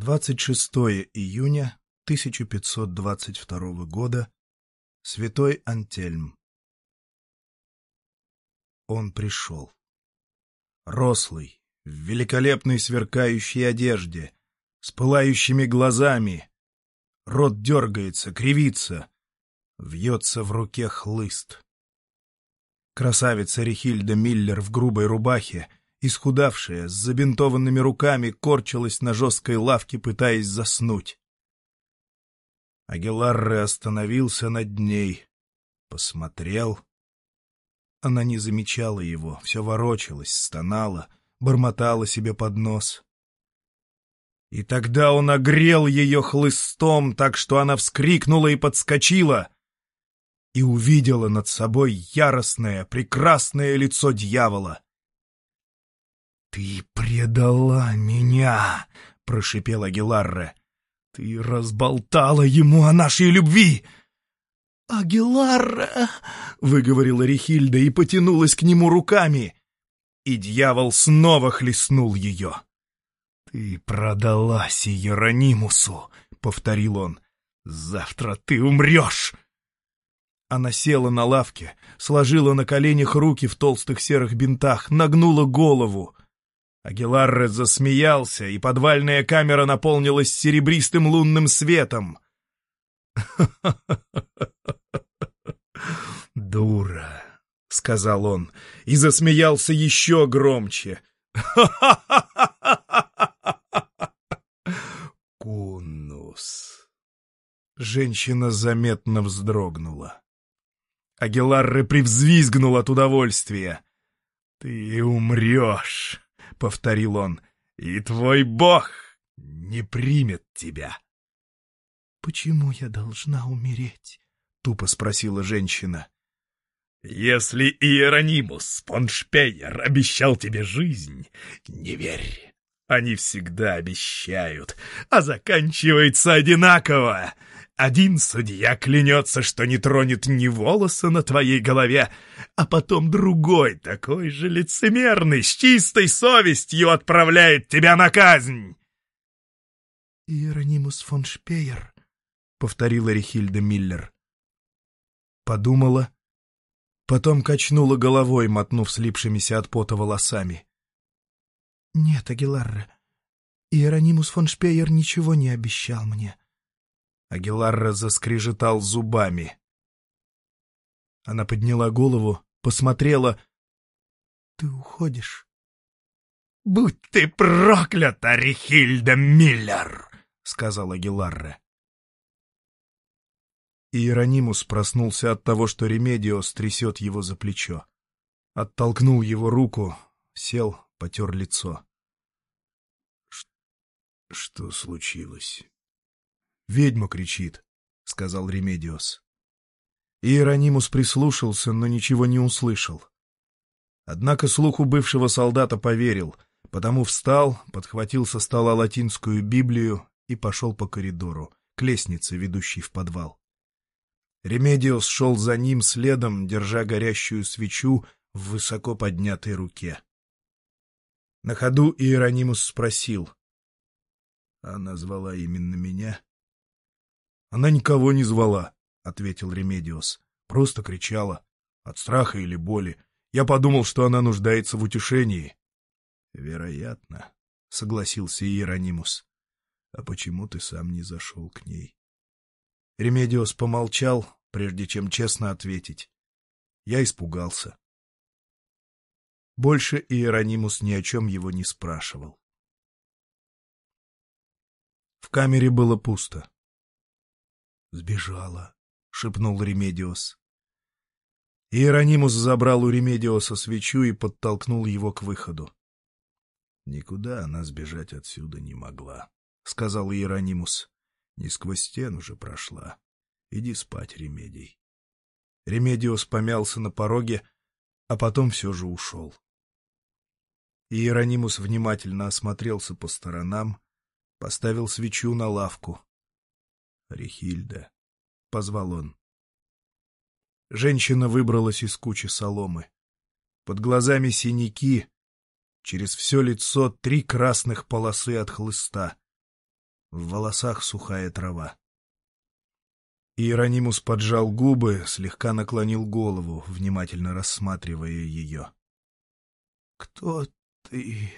26 июня 1522 года. Святой Антельм. Он пришел. Рослый, в великолепной сверкающей одежде, с пылающими глазами. Рот дергается, кривится, вьется в руке хлыст. Красавица Рихильда Миллер в грубой рубахе — исхудавшая, с забинтованными руками, корчилась на жесткой лавке, пытаясь заснуть. Агеларре остановился над ней, посмотрел. Она не замечала его, все ворочалась, стонала, бормотала себе под нос. И тогда он огрел ее хлыстом, так что она вскрикнула и подскочила — и увидела над собой яростное, прекрасное лицо дьявола. «Ты предала меня!» — прошипел Агиларре. «Ты разболтала ему о нашей любви!» «Агиларре!» — выговорила Рихильда и потянулась к нему руками. И дьявол снова хлестнул ее. «Ты продалась Иеронимусу!» — повторил он. «Завтра ты умрешь!» Она села на лавке, сложила на коленях руки в толстых серых бинтах, нагнула голову. Агиларре засмеялся, и подвальная камера наполнилась серебристым лунным светом. «Дура!» — сказал он, и засмеялся еще громче. «Кунус!» Женщина заметно вздрогнула. Агиларре привзвизгнул от удовольствия. «Ты умрешь!» — повторил он, — «и твой бог не примет тебя». «Почему я должна умереть?» — тупо спросила женщина. «Если Иеронимус фон Шпейер обещал тебе жизнь, не верь. Они всегда обещают, а заканчивается одинаково. Один судья клянется, что не тронет ни волоса на твоей голове, а потом другой, такой же лицемерный, с чистой совестью отправляет тебя на казнь. «Иеронимус фон Шпеер», — повторила Рихильда Миллер. Подумала, потом качнула головой, мотнув слипшимися от пота волосами. «Нет, Агиларра, Иеронимус фон Шпеер ничего не обещал мне». Агиларра заскрежетал зубами. Она подняла голову, посмотрела. — Ты уходишь? — Будь ты проклята, Рихильда Миллер! — сказала Агиларра. Иеронимус проснулся от того, что Ремедиос трясет его за плечо. Оттолкнул его руку, сел, потер лицо. — Что случилось? «Ведьма кричит», — сказал Ремедиос. Иеронимус прислушался, но ничего не услышал. Однако слуху бывшего солдата поверил, потому встал, подхватил со стола латинскую Библию и пошел по коридору, к лестнице, ведущей в подвал. Ремедиос шел за ним следом, держа горящую свечу в высоко поднятой руке. На ходу Иеронимус спросил. — Она звала именно меня? Она никого не звала, — ответил Ремедиос. Просто кричала. От страха или боли. Я подумал, что она нуждается в утешении. — Вероятно, — согласился Иеронимус. — А почему ты сам не зашел к ней? Ремедиос помолчал, прежде чем честно ответить. Я испугался. Больше Иеронимус ни о чем его не спрашивал. В камере было пусто. «Сбежала», — шепнул Ремедиос. Иеронимус забрал у Ремедиоса свечу и подтолкнул его к выходу. «Никуда она сбежать отсюда не могла», — сказал Иеронимус. «Не сквозь стену же прошла. Иди спать, Ремедий». Ремедиос помялся на пороге, а потом все же ушел. Иеронимус внимательно осмотрелся по сторонам, поставил свечу на лавку. Рихильда, — позвал он. Женщина выбралась из кучи соломы. Под глазами синяки, через все лицо три красных полосы от хлыста. В волосах сухая трава. Иеронимус поджал губы, слегка наклонил голову, внимательно рассматривая ее. — Кто ты?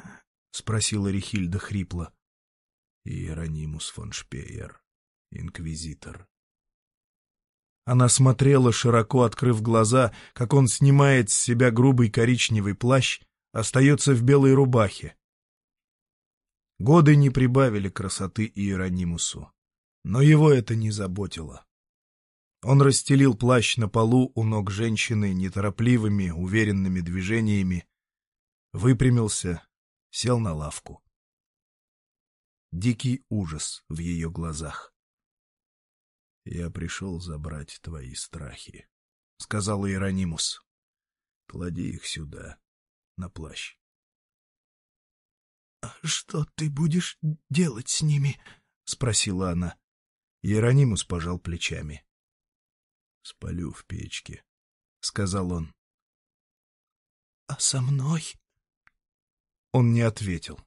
— спросила Рихильда хрипло. — Иеронимус фон Шпеер, инквизитор. Она смотрела, широко открыв глаза, как он снимает с себя грубый коричневый плащ, остается в белой рубахе. Годы не прибавили красоты Иеронимусу, но его это не заботило. Он расстелил плащ на полу у ног женщины неторопливыми, уверенными движениями, выпрямился, сел на лавку. Дикий ужас в ее глазах. — Я пришел забрать твои страхи, — сказал Иеронимус. — Клади их сюда, на плащ. — А что ты будешь делать с ними? — спросила она. Иеронимус пожал плечами. — Спалю в печке, — сказал он. — А со мной? Он не ответил.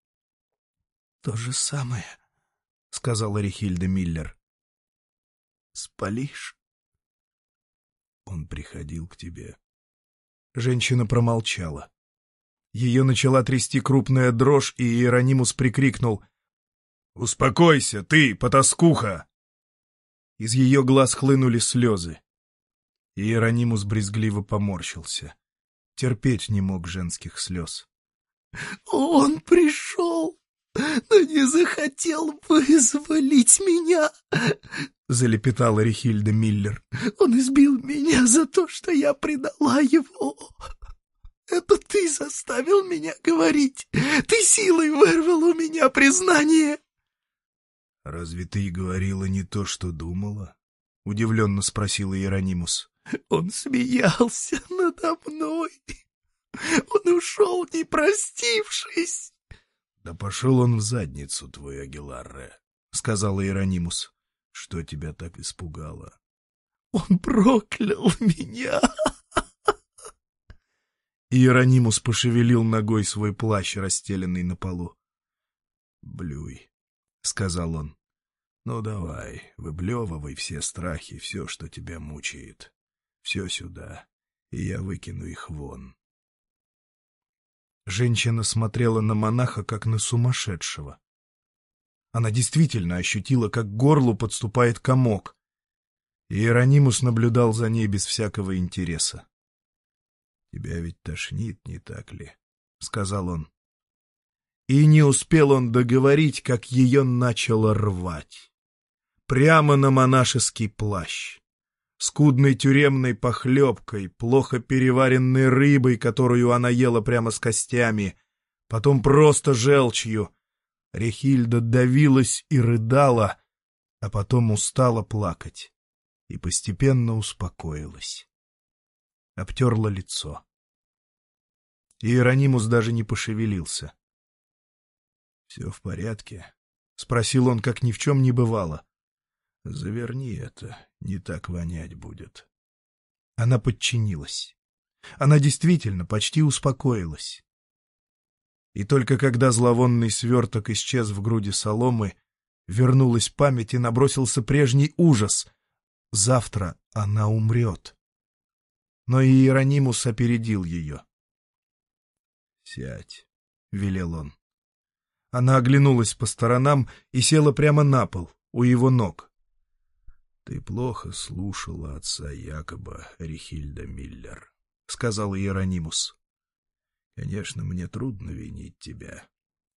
— То же самое, — сказала Рихильда Миллер. — Спалишь? Он приходил к тебе. Женщина промолчала. Ее начала трясти крупная дрожь, и Иеронимус прикрикнул. — Успокойся, ты, потаскуха! Из ее глаз хлынули слезы. Иеронимус брезгливо поморщился. Терпеть не мог женских слез. — Он пришел, но не захотел вызволить меня, — залепетала Рихильда Миллер. — Он избил меня за то, что я предала его. Это ты заставил меня говорить. Ты силой вырвал у меня признание. — Разве ты говорила не то, что думала? — удивленно спросил Иеронимус. — Он смеялся надо мной. Он ушел, не простившись. — Да пошел он в задницу, твой Агиларре, — сказал Иеронимус. — Что тебя так испугало? — Он проклял меня. Иеронимус пошевелил ногой свой плащ, расстеленный на полу. — Блюй, — сказал он. — Ну давай, выблевывай все страхи, все, что тебя мучает. Все сюда, и я выкину их вон. Женщина смотрела на монаха, как на сумасшедшего. Она действительно ощутила, как горлу подступает комок. Иеронимус наблюдал за ней без всякого интереса. — Тебя ведь тошнит, не так ли? — сказал он. И не успел он договорить, как ее начало рвать. Прямо на монашеский плащ. Скудной тюремной похлебкой, плохо переваренной рыбой, которую она ела прямо с костями, потом просто желчью. Рехильда давилась и рыдала, а потом устала плакать и постепенно успокоилась обтерла лицо. Иеронимус даже не пошевелился. — Все в порядке? — спросил он, как ни в чем не бывало. — Заверни это, не так вонять будет. Она подчинилась. Она действительно почти успокоилась. И только когда зловонный сверток исчез в груди соломы, вернулась память и набросился прежний ужас. Завтра она умрет но Иеронимус опередил ее. «Сядь», — велел он. Она оглянулась по сторонам и села прямо на пол, у его ног. «Ты плохо слушала отца Якоба Рихильда Миллер», — сказал Иеронимус. «Конечно, мне трудно винить тебя.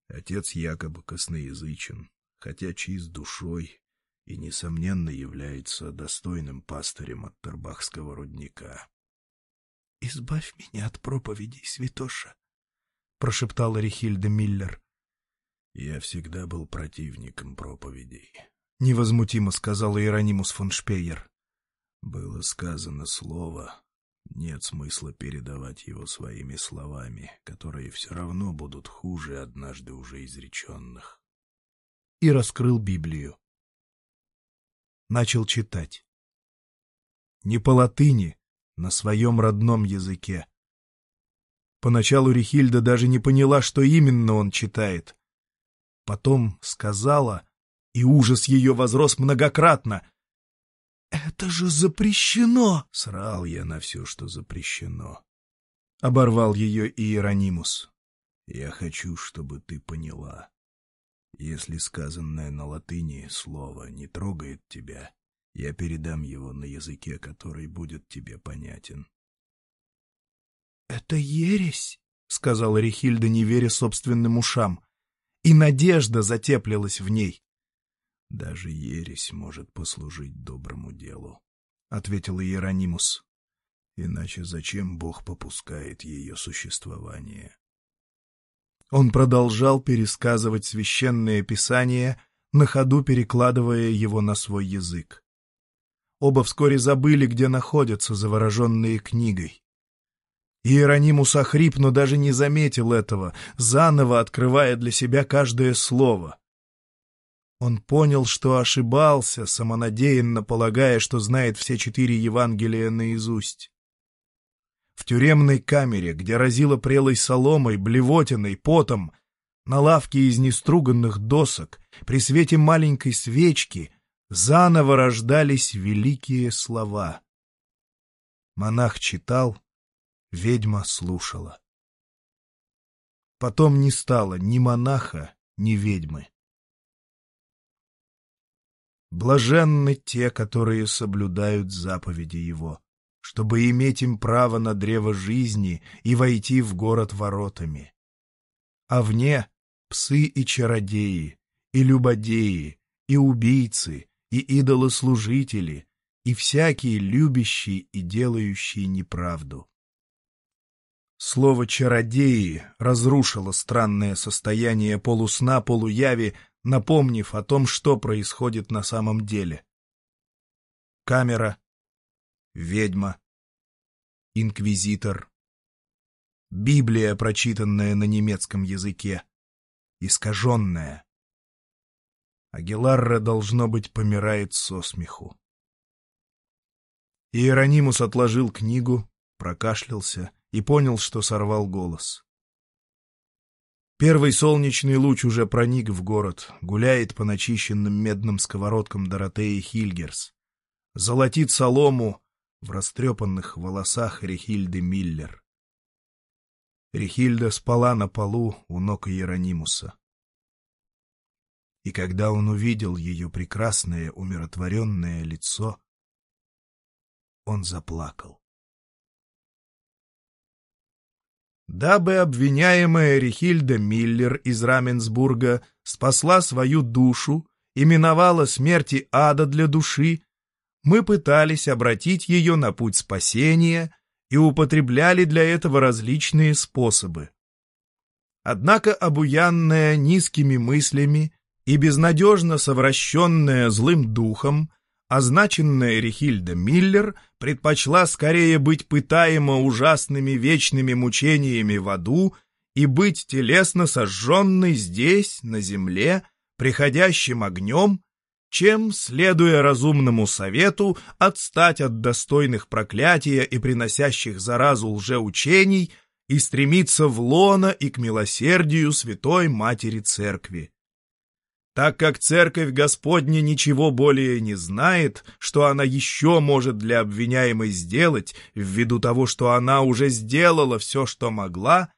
Отец Якоба косноязычен, хотя чист душой и, несомненно, является достойным пастырем от Тарбахского рудника. — Избавь меня от проповедей, святоша, — прошептала Рихильда Миллер. — Я всегда был противником проповедей, — невозмутимо сказал Иеронимус фон Шпейер. Было сказано слово, нет смысла передавать его своими словами, которые все равно будут хуже однажды уже изреченных. И раскрыл Библию. Начал читать. Не по латыни, на своем родном языке. Поначалу Рихильда даже не поняла, что именно он читает. Потом сказала, и ужас ее возрос многократно. «Это же запрещено!» — срал я на все, что запрещено. Оборвал ее Иеронимус. «Я хочу, чтобы ты поняла. Если сказанное на латыни слово не трогает тебя, я передам его на языке, который будет тебе понятен». «Это ересь!» — сказала Рихильда, не веря собственным ушам. И надежда затеплилась в ней. «Даже ересь может послужить доброму делу», — ответил Иеронимус. «Иначе зачем Бог попускает ее существование?» Он продолжал пересказывать священное писание, на ходу перекладывая его на свой язык. Оба вскоре забыли, где находятся, завороженные книгой. Иеронимус охрип, но даже не заметил этого, заново открывая для себя каждое слово. Он понял, что ошибался, самонадеянно полагая, что знает все четыре Евангелия наизусть. В тюремной камере, где разило прелой соломой, блевотиной, потом, на лавке из неструганных досок, при свете маленькой свечки, заново рождались великие слова. Монах читал, ведьма слушала. Потом не стало ни монаха, ни ведьмы. Блаженны те, которые соблюдают заповеди Его, чтобы иметь им право на древо жизни и войти в город воротами. А вне — псы и чародеи, и любодеи, и убийцы, и идолослужители, и всякие любящие и делающие неправду. Слово «чародеи» разрушило странное состояние полусна, полуяви, напомнив о том, что происходит на самом деле. Камера, ведьма, инквизитор, Библия, прочитанная на немецком языке, искаженная. Агиларра, должно быть, помирает со смеху. Иеронимус отложил книгу, прокашлялся и понял, что сорвал голос. Первый солнечный луч уже проник в город, гуляет по начищенным медным сковородкам Доротеи Хильгерс. Золотит солому в растрепанных волосах Рихильды Миллер. Рихильда спала на полу у ног Иеронимуса. И когда он увидел ее прекрасное умиротворенное лицо, он заплакал. Дабы обвиняемая Рихильда Миллер из Раменсбурга спасла свою душу и миновала смерти ада для души, мы пытались обратить ее на путь спасения и употребляли для этого различные способы. Однако обуянная низкими мыслями и безнадежно совращенная злым духом, означенная Рихильда Миллер предпочла скорее быть пытаема ужасными вечными мучениями в аду и быть телесно сожженной здесь, на земле, приходящим огнем, чем, следуя разумному совету, отстать от достойных проклятия и приносящих заразу лжеучений и стремиться в лона и к милосердию Святой Матери Церкви. Так как Церковь Господня ничего более не знает, что она еще может для обвиняемой сделать, ввиду того, что она уже сделала все, что могла,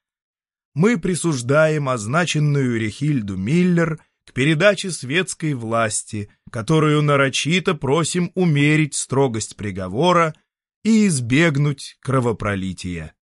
мы присуждаем означенную Рехильду Миллер к передаче светской власти, которую нарочито просим умерить строгость приговора и избегнуть кровопролития.